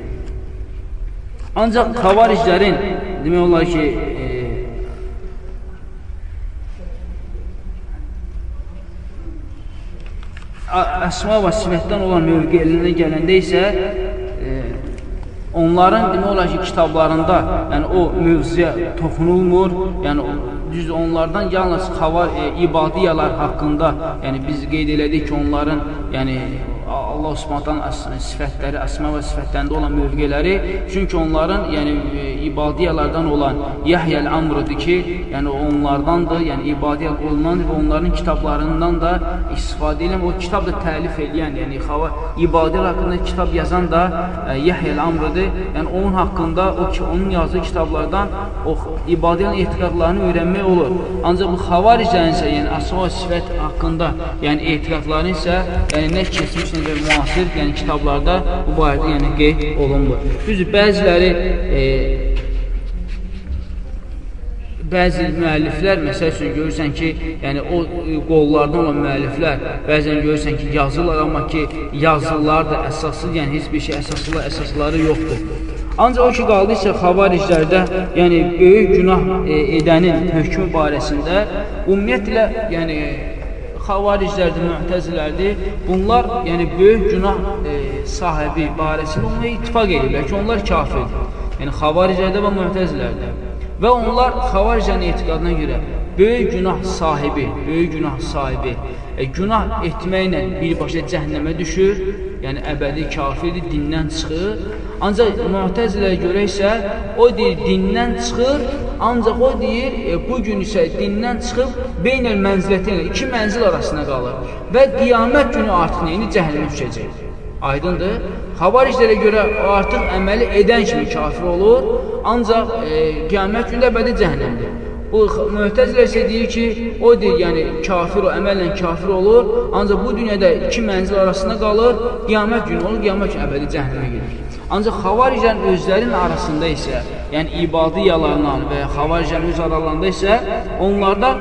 Ancaq xavariclərin demək olar ki, e, əsma və sifətdən olan mövqelinə gələndə isə e, onların demək olar ki, kitablarında yəni o mövzuya toxunulmur, yəni düz onlardan yalnız xavar e, ibadiyalar haqqında, yəni biz qeyd elədik ki, onların yəni Allah Subhanahu sifətləri, əsma və sifətlərində olan mövqeləri, çünki onların, yəni e, ibadiyalardan olan Yahya el-Amrıdır ki, yəni onlardandır, yəni ibadiyyat olunandır və onların kitablarından da istifadə edən, o kitab da təlif edən, yəni xava ibadiyyat haqqında kitab yazan da e, Yahya el-Amrıdır. Yəni onun haqqında, o ki, onun yazdığı kitablardan o ibadiyyat etiqadlarını öyrənmək olur. Ancaq bu xavariclərin isə, yəni əsma və sifət haqqında, yəni etiqadların isə, yəni nə keçmiş, də müasir yəni kitablarda bu barədə yəni qeyd olunmur. Düzdür, bəziləri e, bəzi müəlliflər, məsəl üçün görürsən ki, yəni o qollardan olan müəlliflər bəzən görürsən ki, yazırlar, amma ki, yazılar da əsassız, yəni heç bir şey əsaslı, əsasları yoxdur. Ancaq o ki, qaldı isə xavariclərdə, yəni böyük günah e, edənin hökmü barəsində ümumiyyətlə, yəni xavariclərdir, mühtəzilərdir. Bunlar, yəni böyük günah e, sahibi barəsində onlara ittifaq edirlər ki, onlar kafirdir. Yəni xavariclərdə və mühtəzilərdə. Və onlar xavariclərin etiqadına görə böyük günah sahibi, böyük günah sahibi e, günah etməklə birbaşa cəhənnəmə düşür. yəni əbədi kafirdir, dindən çıxır. Ancaq Mu'təziləyə görə isə o deyir dindən çıxır, ancaq o deyir e, bu gün isə dindən çıxıb beynəl mənzilətin, yəni iki mənzil arasında qalır və qiyamət günü artıq neyini cəhənnəmə düşəcək. Aydındır? Xavariclərə görə artıq əməli edən kimi kafir olur, ancaq e, qiyamət gündə əbədi cəhənnəmdir. Bu Möhtəzilə isə deyir ki, o deyir, yəni kafir o, əməllə kafir olur, ancaq bu dünyada iki mənzil arasında qalır, qiyamət günü olur, qiyamət günü əbədi cəhənnəmə gedir. Ancaq xavariclərin özlərinin arasında isə, yəni ibadiyalarla və xavariclərin öz aralarında isə onlarda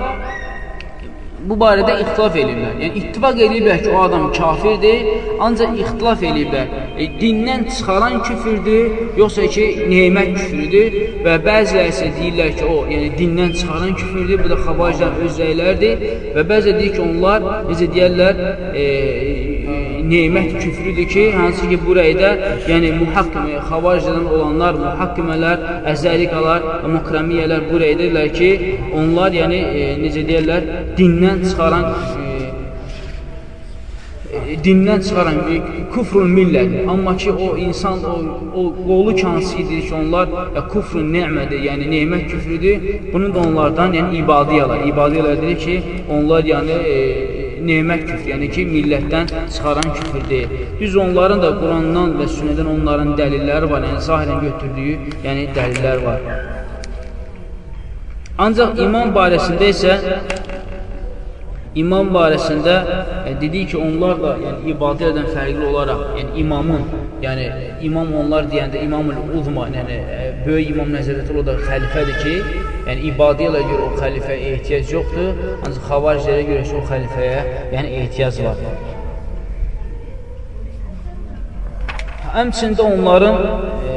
bu barədə ixtilaf eləyirlər. Yəni ittifaq eləyirlər ki, o adam kafirdir, ancaq ixtilaf eləyirlər. E, dindən çıxaran küfürdür, yoxsa ki, nemət küfrüdür və bəziləri isə deyirlər ki, o, yəni dindən çıxaran küfürdür, bu da xavariclərin öz rəylərdir və bəziləri deyir ki, onlar necə deyərlər, e, nemət küfrüdür ki, hansı ki, bu rəydə, yəni muhakkimə, xavaricədən olanlar, muhakkimələr, əzəlikalar, mukramiyyələr bu rəydirlər ki, onlar, yəni, e, necə deyərlər, dindən çıxaran e, e dindən çıxaran e, küfrün millət. Amma ki o insan o, o qolu hansı edir ki, onlar ya, küfrün nemədir, yəni nemət küfrüdür. Bunun da onlardan, yəni ibadiyalar. İbadiyalar deyir ki, onlar yəni e, nemət küfr, yəni ki, millətdən çıxaran küfr deyil. Düz onların da Qurandan və sünnədən onların dəlilləri var, yəni zahirən götürdüyü, yəni dəlillər var. Ancaq iman barəsində isə İmam barəsində e, dedik ki, onlar da yəni, ibadətdən fərqli olaraq, yəni imamın, yəni imam onlar deyəndə imamul uzma, yəni e, böyük imam nəzərdə o da xəlifədir ki, yəni ibadətlə görə o xəlifəyə ehtiyac yoxdur, ancaq xavariclərə görə o xəlifəyə yəni ehtiyac var. Həmçində onların e,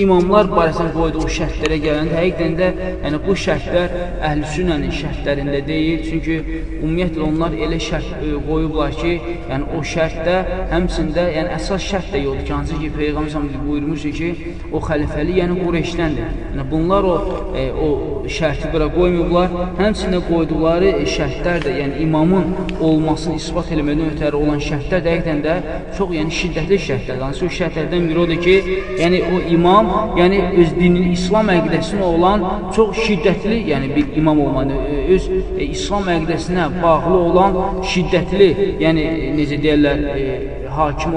imamlar barəsində qoyduğu şərtlərə gələndə həqiqətən də yəni bu şərtlər əhlüsünnənin şərtlərində deyil. Çünki ümumiyyətlə onlar elə şərt ə, e, qoyublar ki, yəni o şərtdə həmçində yəni əsas şərt də yoxdur ki, hansı ki peyğəmbər buyurmuşdu ki, o xəlifəli yəni Qureyşdəndir. Yəni bunlar o e, o şərti bura qoymayıblar. Həmçində qoyduqları şərtlər də, yəni imamın olmasını isbat eləməkdən ötəri olan şərtlər də həqiqətən də çox yəni şiddətli şərtlərdir. Hansı o şərtlərdən biri odur ki, yəni o imam yəni öz dinin İslam əqidəsinə olan çox şiddətli, yəni bir imam olmalı, öz e, İslam əqidəsinə bağlı olan şiddətli, yəni necə deyirlər, e, hakim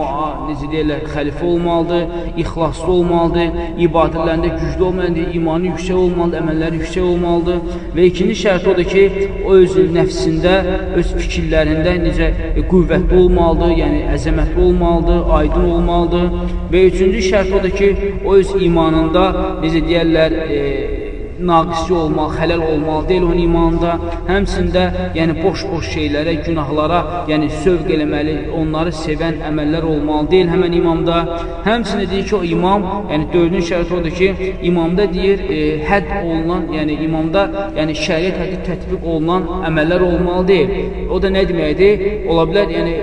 necə deyirlər, xəlifə olmalıdır, ixlaslı olmalıdır, ibadətlərində güclü olmalıdır, imanı yüksək olmalıdır, əməlləri yüksək olmalıdır və ikinci şərt odur ki, o öz nəfsində, öz fikirlərində necə qüvvətli olmalıdır, yəni əzəmətli olmalıdır, aydın olmalıdır və üçüncü şərt odur ki, o öz imanında, necə deyərlər, e, naqisi olmaq, xələl olmalı deyil onun imanında. Həmçində, yəni boş-boş şeylərə, günahlara, yəni sövq eləməli, onları sevən əməllər olmalı deyil həmən imamda. Həmçində deyir ki, o imam, yəni dördüncü şərt odur ki, imamda deyir, e, hədd olunan, yəni imamda, yəni şəriət həddi tətbiq olunan əməllər olmalı deyil. O da nə deməkdir? Ola bilər, yəni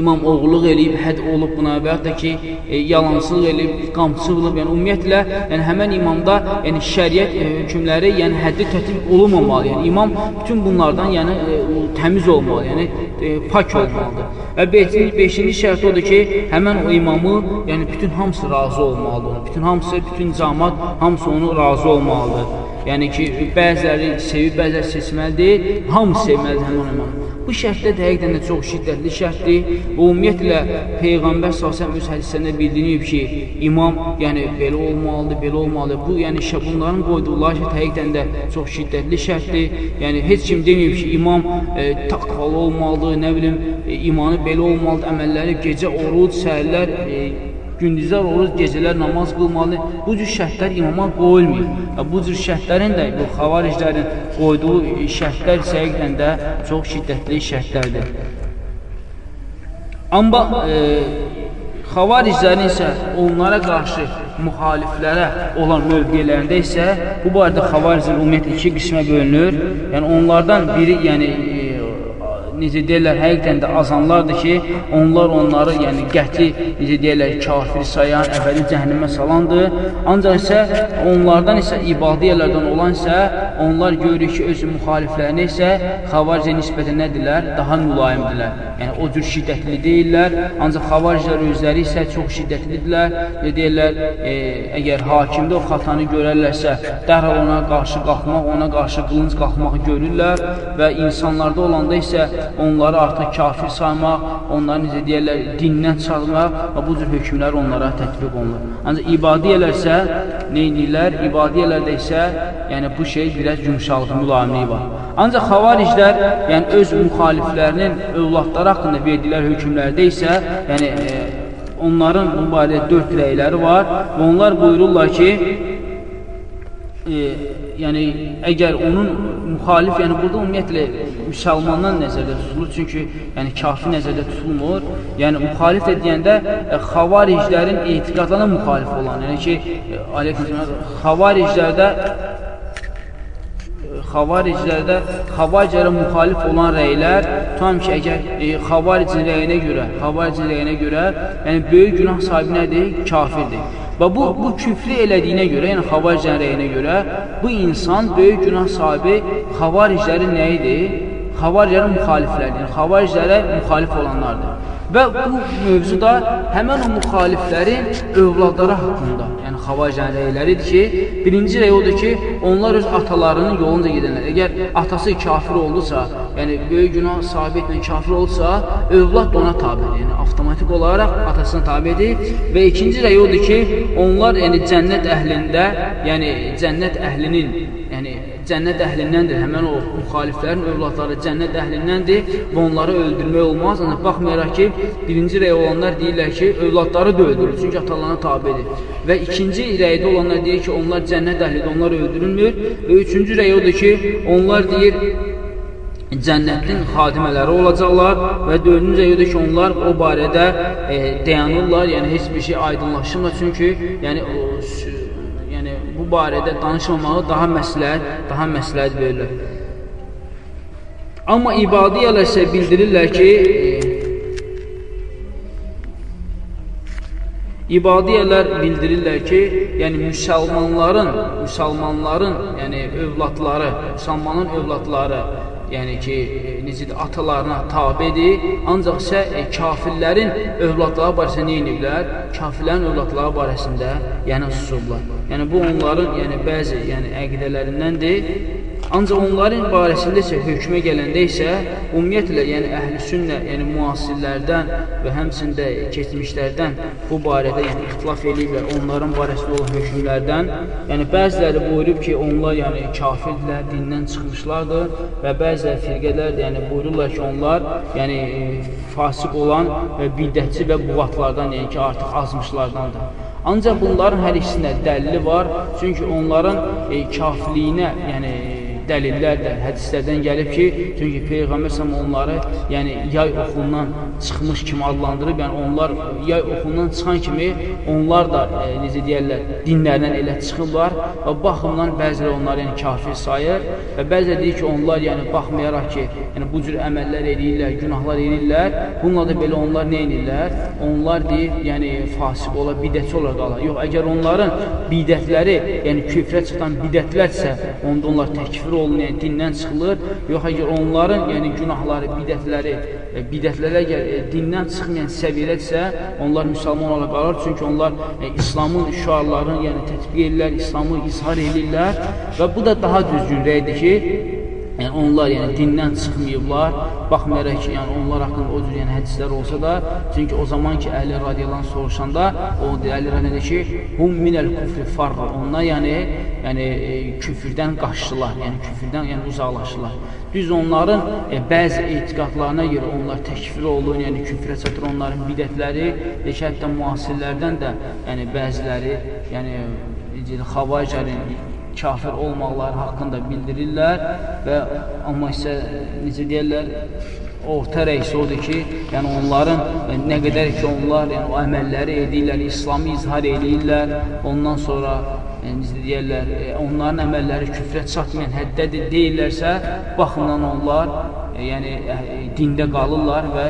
imam oğulluq eləyib, həd olub buna və yaxud da ki, e, yalansılıq eləyib, qamçılıq, yəni ümumiyyətlə, yəni həmən imamda, yəni şəriət e, hökmləri, yəni həddi tətbiq olunmamalı. Yəni imam bütün bunlardan, yəni e, təmiz olmalı, yəni e, pak olmalıdır. Və 5-ci şərt odur ki, həmən o imamı, yəni bütün hamısı razı olmalıdır. Bütün hamısı, bütün camat, hamısı onu razı olmalıdır. Yəni ki, bəziləri sevib, bəziləri seçməlidir, hamı sevməlidir həmin imamı. Bu şərtdə də həqiqdən də çox şiddətli şərtdir. Ümumiyyətlə Peyğəmbər sallallahu öz hədislərində bildirib ki, imam yəni belə olmalıdır, belə olmalıdır. Bu yəni bunların qoyduqları şərt həqiqdən də çox şiddətli şərtdir. Yəni heç kim deməyib ki, imam e, taqvalı olmalıdır, nə bilim, e, imanı belə olmalıdır, əməlləri gecə oruc, səhərlər e, gündüzlər oruc, gecələr namaz qılmalı. Bu cür şərtlər imama qoyulmuyor. Və bu cür şərtlərin də bu xavariclərin qoyduğu şərtlər isə həqiqətən də çox şiddətli şərtlərdir. Amma e, xavariclərin isə onlara qarşı müxaliflərə olan mövqelərində isə bu barədə xavariclər ümumiyyətlə iki qismə bölünür. Yəni onlardan biri, yəni necə deyirlər, həqiqətən də azanlardır ki, onlar onları, yəni qətli, necə deyirlər, kafir sayan, əbədi cəhənnəmə salandır. Ancaq isə onlardan isə ibadiyələrdən olan isə onlar görürük ki, öz müxaliflərinə isə xavaricə nisbətən nədirlər? Daha mülayimdirlər. Yəni, o cür şiddətli deyirlər, ancaq xavariclər özləri isə çox şiddətlidirlər. Deyirlər, e, əgər hakimdə o xatanı görərlərsə, dərhal ona qarşı qalxmaq, ona qarşı qılınc qalxmağı görürlər və insanlarda olanda isə onları artıq kafir saymaq, onları necə deyərlər, dindən çıxarmaq və bu cür hökmlər onlara tətbiq olunur. Ancaq ibadiyyələr isə neynirlər? İbadiyyələrdə isə yəni bu şey biraz yumşalıq, mülayimliyi var. Ancaq xavariclər, yəni öz müxaliflərinin övladları haqqında verdikləri hökmlərdə isə, yəni e, onların bu barədə dörd rəyləri var və onlar buyururlar ki, e, yəni əgər onun müxalif, yəni burada ümumiyyətlə müsəlmandan nəzərdə tutulur, çünki yəni kafir nəzərdə tutulmur. Yəni müxalif də deyəndə e, xavariclərin etiqadlarına müxalif olan, yəni ki, e, aleyküm xavariclərdə xavariclərdə xavariclərə müxalif olan rəylər tam ki, əgər e, xavaricin rəyinə görə, xavaricin rəyinə görə, yəni böyük günah sahibi nədir? Kafirdir. Və bu, bu küfrü elədiyinə görə, yəni xavariclərin rəyinə görə, bu insan böyük günah sahibi xavariclərin nəyidir? Xavariclərin müxalifləridir. Yəni, xavariclərə müxalif olanlardır. Və bu mövzu da həmən o müxaliflərin övladları haqqında, yəni xavacən rəyləridir ki, birinci rəy odur ki, onlar öz atalarının yolunca gedənlər. Əgər atası kafir oldusa, yəni böyük günah sahibi etmən kafir olsa, övlad da ona tabidir. Yəni avtomatik olaraq atasına tabidir. Və ikinci rəy odur ki, onlar yəni cənnət əhlində, yəni cənnət əhlinin, cənnət əhlindəndir. Həmən o müxaliflərin övladları cənnət əhlindəndir və onları öldürmək olmaz. Ancaq baxmayaraq ki, birinci rəy olanlar deyirlər ki, övladları da öldürür, çünki atalarına tabidir. Və ikinci rəydə olanlar deyir ki, onlar cənnət əhlidir, onlar öldürülmür. Və üçüncü rəy odur ki, onlar deyir, cənnətin xadimələri olacaqlar və dördüncü rəy ki, onlar o barədə e, dayanırlar, yəni heç bir şey aydınlaşmır, çünki yəni o bu barədə danışmamağı daha məsləhət, daha məsləhət verilir. Amma ibadiyyələr isə bildirirlər ki, İbadiyyələr bildirirlər ki, yəni müsəlmanların, müsəlmanların, yəni övladları, müsəlmanın övladları, yəni ki, necədir, atalarına tabidir, ancaq isə e, kafirlərin övladları barəsində nə ediblər? Kafirlərin övladları barəsində yəni susurlar. Yəni bu onların yəni bəzi yəni əqidələrindəndir. Ancaq onların barəsində isə hökmə gələndə isə ümumiyyətlə, yəni əhlüsünnə, yəni müasirlərdən və həmçində keçmişlərdən bu barədə yəni ixtilaf eləyiblər onların barəsində olan hökmlərdən. Yəni bəziləri buyurub ki, onlar yəni kafirdirlər, dindən çıxmışlardır və bəziləri firqələr yəni buyururlar ki, onlar yəni fasik olan və bidətçi və buğatlardan, yəni ki, artıq azmışlardandır. Ancaq bunların hər ikisində dəlili var, çünki onların e, kafirliyinə, yəni dəlillər də hədislərdən gəlib ki, çünki Peyğəmbər səhəm onları yəni, yay oxundan çıxmış kimi adlandırıb, yəni onlar yay oxundan çıxan kimi onlar da, e, necə deyərlər, dinlərindən elə çıxırlar və baxımdan bəziləri onları yəni, kafir sayır və bəziləri deyir ki, onlar yəni, baxmayaraq ki, yəni, bu cür əməllər edirlər, günahlar edirlər, bununla da belə onlar nə edirlər? Onlar deyir, yəni fasik ola, bidətçi olar qalar. Yox, əgər onların bidətləri, yəni küfrə çıxan bidətlərsə, onda onlar təkfir olunur, yəni dindən çıxılır. Yox, əgər onların, yəni günahları, bidətləri, e, bidətlərə əgər e, dindən çıxmayan səviyyədirsə, onlar müsəlman olaraq qalır. Çünki onlar e, İslamın şüarlarını, yəni tətbiq edirlər, İslamı izhar edirlər və bu da daha düzgün rəydir ki, Yəni onlar yəni dindən çıxmayıblar. Baxmayaraq ki, yəni onlar haqqında o cür yəni hədislər olsa da, çünki o zaman ki Əli radiyallahu soruşanda o Əli radiyallahu ki, hum minəl kufri farra. Onlar yəni yəni e, küfrdən qaçdılar, yəni küfrdən yəni uzaqlaşdılar. Düz onların e, bəzi etiqadlarına görə onlar təkfir olur, yəni küfrə çatır onların bidətləri, e, hətta müasirlərdən də yəni bəziləri, yəni xavacərin kafir olmaqları haqqında bildirirlər və amma isə necə deyərlər, orta rəisi odur ki, yəni onların nə qədər ki, onlar yəni, o əməlləri edirlər, İslamı izhar edirlər, ondan sonra yəni, necə deyərlər, e, onların əməlləri küfrə çatmayan həddədir deyirlərsə, baxımdan onlar e, yəni, e, dində qalırlar və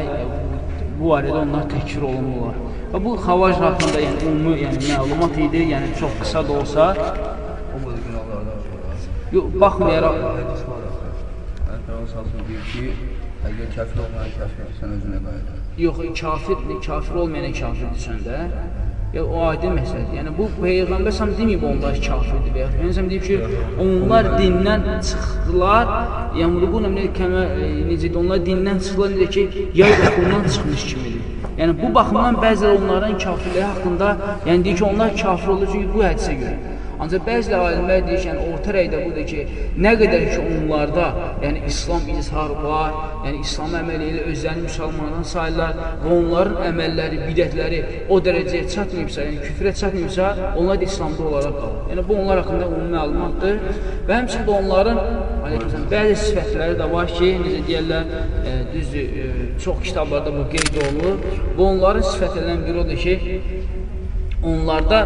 bu barədə onlar təkfir olunurlar. Və bu xavac haqqında yəni, ümumi yəni, məlumat idi, yəni çox qısa da olsa, Yox, baxmayaraq Peyğəmbər deyir ki, əgər kafir olmayan kafir, sən özünə qayıt. yox, kafir, kafir olmayan kafirdir səndə. Ya o aydın məsələdir. Yəni bu peyğəmbər səm deməyib onlar kafirdir və ya Peyğəmbər deyib ki, onlar dindən çıxdılar. Yamruquna min kəmə e, necə deyir, onlar dindən çıxdılar necə ki, yay oxundan çıxmış kimidir. Yəni bu baxımdan bəzi onların kafirləri haqqında, yəni deyir ki, onlar kafir olur çünki bu hədisə görə. Ancaq bəzi alimlər deyir ki, yəni orta rəydə budur ki, nə qədər ki onlarda, yəni İslam izhar var, yəni İslam əməli ilə özlərini müsəlmanlardan sayırlar və onların əməlləri, bidətləri o dərəcəyə çatmayıbsa, yəni küfrə çatmayıbsa, onlar da İslamda olaraq qalır. Yəni bu onlar haqqında ümumi məlumatdır və həmçinin də onların aleykümselam bəzi sifətləri də var ki, necə deyirlər, e, düzdür, e, çox kitablarda bu qeyd olunur və onların sifətlərindən biri odur ki, onlarda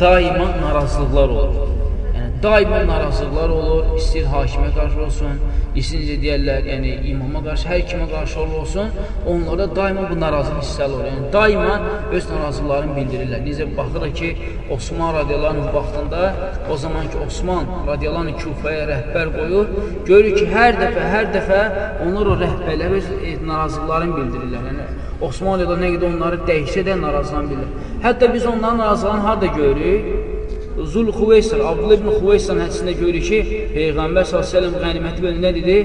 daima narazılıqlar olur. Daima narazılıqlar olur, istəyir hakimə qarşı olsun, istəyir necə deyirlər, yəni imama qarşı, hər kimə qarşı olsun, onlarda daima bu narazılıq hissəli olur. Yəni daima öz narazılıqlarını bildirirlər. Necə baxırıq ki, Osman radiyallahu vaxtında o zaman ki Osman radiyallahu Kufaya rəhbər qoyur, görür ki, hər dəfə, hər dəfə onlar o rəhbərlər öz e, narazılıqlarını bildirirlər. Yəni Osmanlıda nə qədər onları dəyişsə də narazılan bilir. Hətta biz onların narazılan harada görürük? Zul Xüveysər, Abdullah ibn Xüveysərin hədisində görürük ki, Peyğəmbər s.ə.v qəniməti bölündə dedi,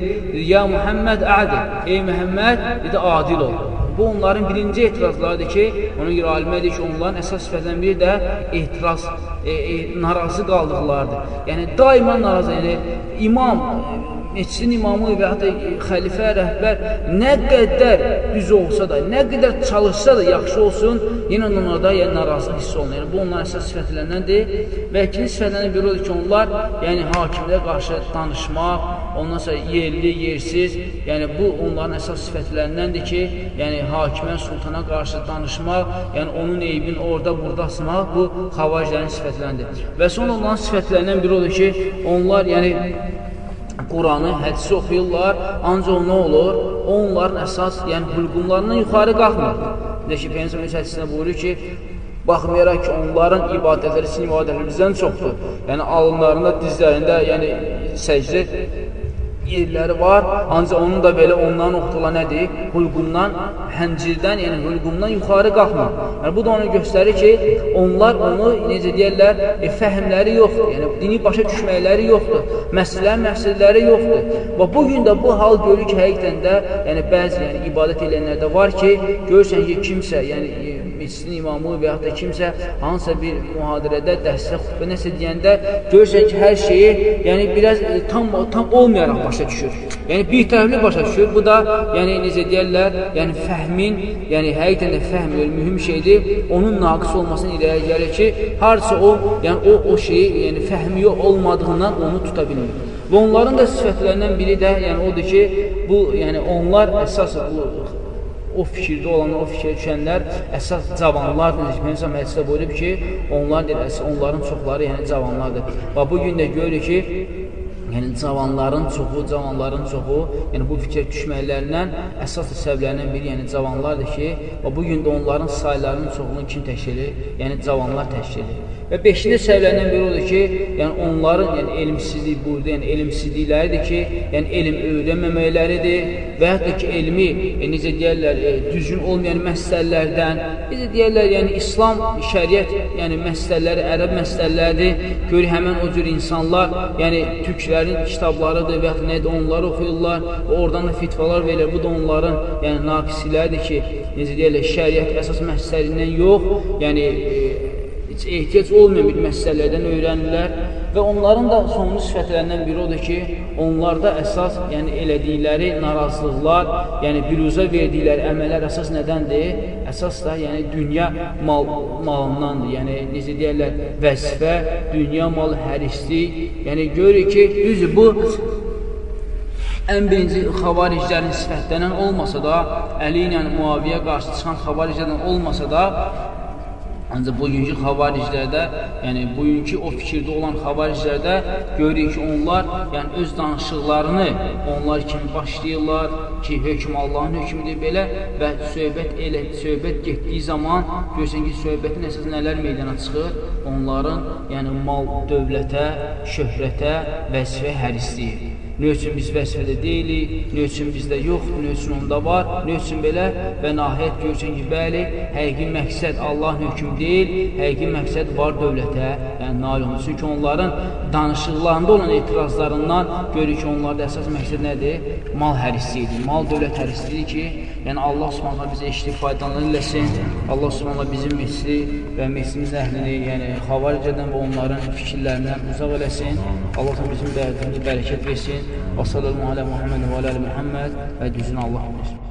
Ya Muhammed ədil, ey Məhəmməd, dedi, adil ol. Bu onların birinci etirazlarıdır ki, ona görə alimə ki, onların əsas sifətlərindən biri də etiraz, e, e, narazı qaldıqlardır. Yəni, daima narazı, yəni imam, meçidin imamı və hətta xəlifə, rəhbər nə qədər düz olsa da, nə qədər çalışsa da yaxşı olsun, yenə onlarda yəni, narazılıq hissi olunur. Yəni, bu onların əsas sifətlərindəndir və ikinci sifətlərindən biri odur ki, onlar yəni, hakimlərə qarşı danışmaq, ondan sonra yerli, yersiz, yəni bu onların əsas sifətlərindəndir ki, yəni hakimə, sultana qarşı danışmaq, yəni onun eybini orada, burada asmaq, bu xavariclərin sifətlərindəndir. Və sonra onların sifətlərindən biri odur ki, onlar yəni Quranı, hədisi oxuyurlar, ancaq nə olur? Onların əsas, yəni hülqumlarından yuxarı qalxmır. Necə ki, Peyyəmsə öz hədisində buyurur ki, baxmayaraq ki, onların ibadətləri, sizin ibadətləri bizdən çoxdur. Yəni, alınlarında, dizlərində, yəni səcdə yerləri var, ancaq onun da belə ondan oxtulan nədir? Hulqumdan, həncirdən, yəni hulqumdan yuxarı qalxmır. Yəni, bu da onu göstərir ki, onlar onu, necə deyərlər, e, fəhmləri yoxdur, yəni dini başa düşməkləri yoxdur, məsələlər, məsələləri yoxdur. Və bugün də bu hal görür ki, həqiqdən də, yəni bəzi yəni, ibadət edənlərdə var ki, görürsən ki, kimsə, yəni meçidin imamı və yaxud da kimsə hansısa bir mühadirədə, dərsdə, xütbə nəsə deyəndə görürsən ki, hər şeyi yəni biraz e, tam tam olmayaraq başa düşür. Yəni bir tərəfli başa düşür. Bu da yəni necə deyirlər, yəni fəhmin, yəni həqiqətən də fəhm mühüm şeydir. Onun naqis olmasına irəli gəlir ki, harca o, yəni o o şeyi, yəni fəhmi olmadığından onu tuta bilmir. Və onların da sifətlərindən biri də yəni odur ki, bu yəni onlar əsas bu o fikirdə olan, o fikrə düşənlər əsas cavanlardır. Peyğəmbər hədisdə buyurub ki, onlar deyir, onların çoxları yəni cavanlardır. Və bu gün də görürük ki, yəni cavanların çoxu, cavanların çoxu, yəni bu fikir düşməklərindən əsas səbəblərindən biri yəni cavanlardır ki, və bu gün də onların saylarının çoxunu kim təşkil edir? Yəni cavanlar təşkil edir. Və beşinci səbəblərdən biri odur ki, yəni onların yəni elmsizlik burada, yəni elmsizlikləridir ki, yəni elm öyrənməməkləridir və hətta ki, elmi e, necə deyirlər, e, düzgün olmayan məsələlərdən, necə deyirlər, yəni İslam şəriət, yəni məsələləri, ərəb məsələləridir. Gör həmin o cür insanlar, yəni türklərin kitablarıdır və yaxud nədir onları oxuyurlar və oradan da fitvalar verir. Bu da onların yəni naqisiləridir ki, necə deyirlər, şəriət əsas məsələrindən yox, yəni e, heç ehtiyac olmayan bir məsələlərdən öyrənirlər və onların da sonuncu sifətlərindən biri odur ki, onlarda əsas, yəni elədikləri narazılıqlar, yəni büruzə verdikləri əməllər əsas nədəndir? Əsas da yəni dünya mal, malındandır. Yəni necə deyirlər, vəzifə, dünya malı, hərislik. Yəni görürük ki, düzdür bu ən birinci xavariclərin sifətlənən olmasa da, Əli ilə Muaviyə qarşı çıxan xavariclərdən olmasa da, Ancaq bugünkü xavariclərdə, yəni bugünkü o fikirdə olan xavariclərdə görürük ki, onlar yəni öz danışıqlarını onlar kimi başlayırlar ki, hökm Allahın hökmüdür belə və söhbət elə söhbət getdiyi zaman görürsən ki, söhbətin əsas nələr meydana çıxır? Onların yəni mal, dövlətə, şöhrətə, vəzifə hərisliyi. Nə üçün biz vəzifədə deyilik, nə üçün bizdə yoxdur, nə üçün onda var, nə üçün belə? Və nəhayət görürsən ki, bəli, həqiqi məqsəd Allahın hökmü deyil, həqiqi məqsəd var dövlətə, yəni nail olunur. Çünki onların danışıqlarında olan etirazlarından görür ki, onlarda əsas məqsəd nədir? Mal hərisliyidir, mal dövlət hərisliyidir ki, yəni Allah subhanallah bizə eşitib faydalanır eləsin, Allah subhanallah bizim misli və mislimiz əhlini, yəni xavaricədən və onların fikirlərindən uzaq eləsin, Allah bizim dəyərlərimizi bərəkət versin. Və sallallahu alə Muhammed və alə Muhammed və düzünü Allah bilir.